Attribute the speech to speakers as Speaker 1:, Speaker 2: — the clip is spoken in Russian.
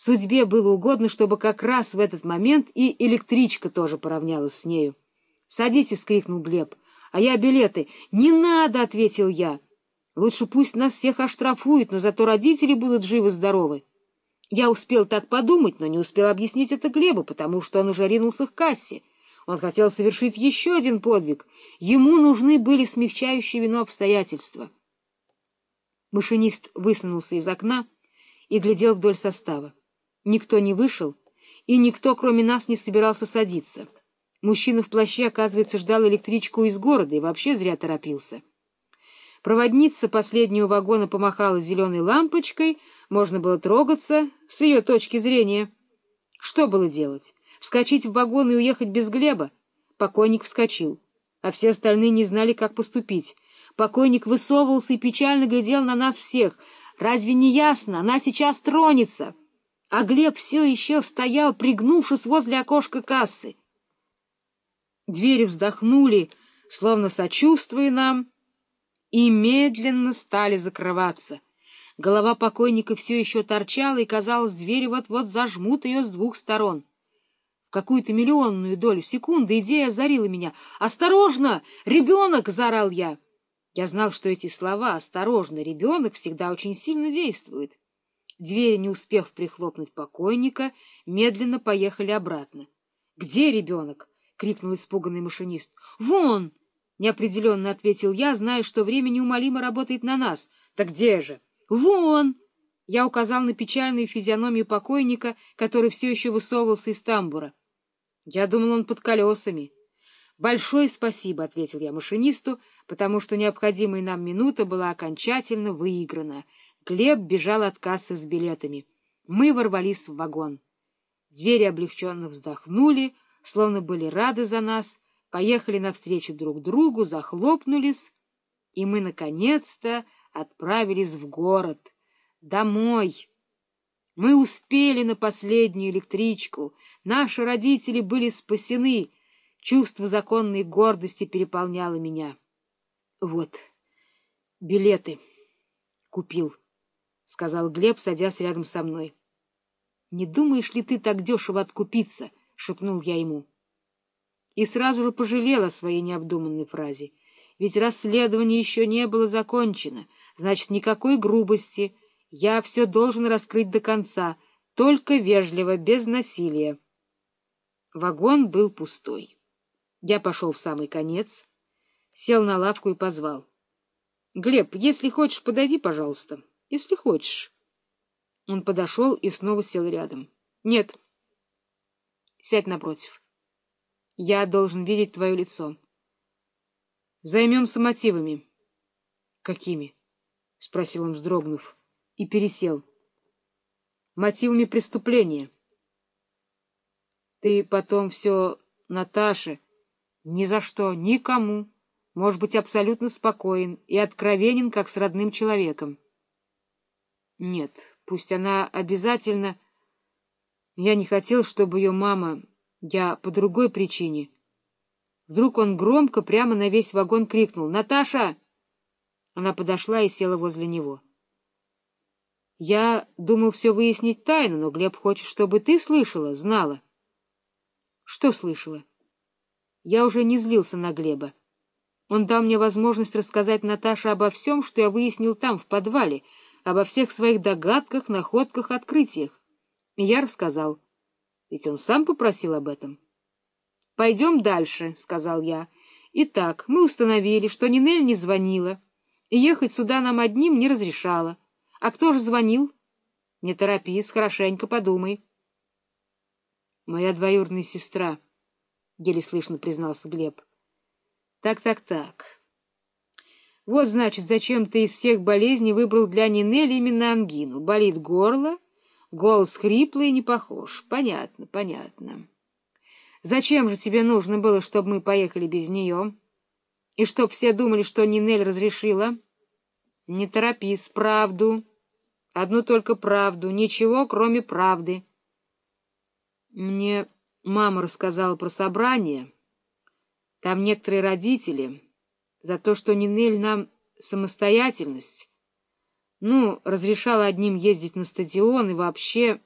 Speaker 1: Судьбе было угодно, чтобы как раз в этот момент и электричка тоже поравнялась с нею. — Садитесь! — крикнул Глеб. — А я билеты. — Не надо! — ответил я. — Лучше пусть нас всех оштрафуют, но зато родители будут живы-здоровы. Я успел так подумать, но не успел объяснить это Глебу, потому что он уже ринулся к кассе. Он хотел совершить еще один подвиг. Ему нужны были смягчающие вину обстоятельства. Машинист высунулся из окна и глядел вдоль состава. Никто не вышел, и никто, кроме нас, не собирался садиться. Мужчина в плаще, оказывается, ждал электричку из города и вообще зря торопился. Проводница последнего вагона помахала зеленой лампочкой, можно было трогаться с ее точки зрения. Что было делать? Вскочить в вагон и уехать без Глеба? Покойник вскочил, а все остальные не знали, как поступить. Покойник высовывался и печально глядел на нас всех. Разве не ясно? Она сейчас тронется а Глеб все еще стоял, пригнувшись возле окошка кассы. Двери вздохнули, словно сочувствуя нам, и медленно стали закрываться. Голова покойника все еще торчала, и, казалось, двери вот-вот зажмут ее с двух сторон. В какую-то миллионную долю секунды идея озарила меня. «Осторожно! Ребенок!» — заорал я. Я знал, что эти слова «осторожно! Ребенок» всегда очень сильно действуют. Двери, не успев прихлопнуть покойника, медленно поехали обратно. — Где ребенок? — крикнул испуганный машинист. — Вон! — неопределенно ответил я, зная, что время неумолимо работает на нас. — Так где же? — Вон! Я указал на печальную физиономию покойника, который все еще высовывался из тамбура. Я думал, он под колесами. — Большое спасибо, — ответил я машинисту, потому что необходимая нам минута была окончательно выиграна — Глеб бежал от кассы с билетами. Мы ворвались в вагон. Двери облегченно вздохнули, словно были рады за нас, поехали навстречу друг другу, захлопнулись, и мы, наконец-то, отправились в город, домой. Мы успели на последнюю электричку, наши родители были спасены, чувство законной гордости переполняло меня. Вот, билеты купил. — сказал Глеб, садясь рядом со мной. — Не думаешь ли ты так дешево откупиться? — шепнул я ему. И сразу же пожалел о своей необдуманной фразе. Ведь расследование еще не было закончено, значит, никакой грубости. Я все должен раскрыть до конца, только вежливо, без насилия. Вагон был пустой. Я пошел в самый конец, сел на лавку и позвал. — Глеб, если хочешь, подойди, пожалуйста. — если хочешь. Он подошел и снова сел рядом. — Нет. — Сядь напротив. Я должен видеть твое лицо. — Займемся мотивами. — Какими? — спросил он, вздрогнув, и пересел. — Мотивами преступления. — Ты потом все Наташе ни за что, никому, можешь быть абсолютно спокоен и откровенен, как с родным человеком. — нет, пусть она обязательно... Я не хотел, чтобы ее мама... Я по другой причине. Вдруг он громко прямо на весь вагон крикнул «Наташа!» Она подошла и села возле него. Я думал все выяснить тайно, но Глеб хочет, чтобы ты слышала, знала. Что слышала? Я уже не злился на Глеба. Он дал мне возможность рассказать Наташе обо всем, что я выяснил там, в подвале, обо всех своих догадках, находках, открытиях. Я рассказал. Ведь он сам попросил об этом. — Пойдем дальше, — сказал я. Итак, мы установили, что Нинель не звонила, и ехать сюда нам одним не разрешала. А кто же звонил? Не торопись, хорошенько подумай. — Моя двоюродная сестра, — еле слышно признался Глеб. Так, так, так. Вот, значит, зачем ты из всех болезней выбрал для Нинели именно ангину. Болит горло, голос хриплый и не похож. Понятно, понятно. Зачем же тебе нужно было, чтобы мы поехали без нее? И чтоб все думали, что Нинель разрешила? Не торопись, правду. Одну только правду, ничего, кроме правды. Мне мама рассказала про собрание. Там некоторые родители за то, что Нинель нам самостоятельность, ну, разрешала одним ездить на стадион и вообще...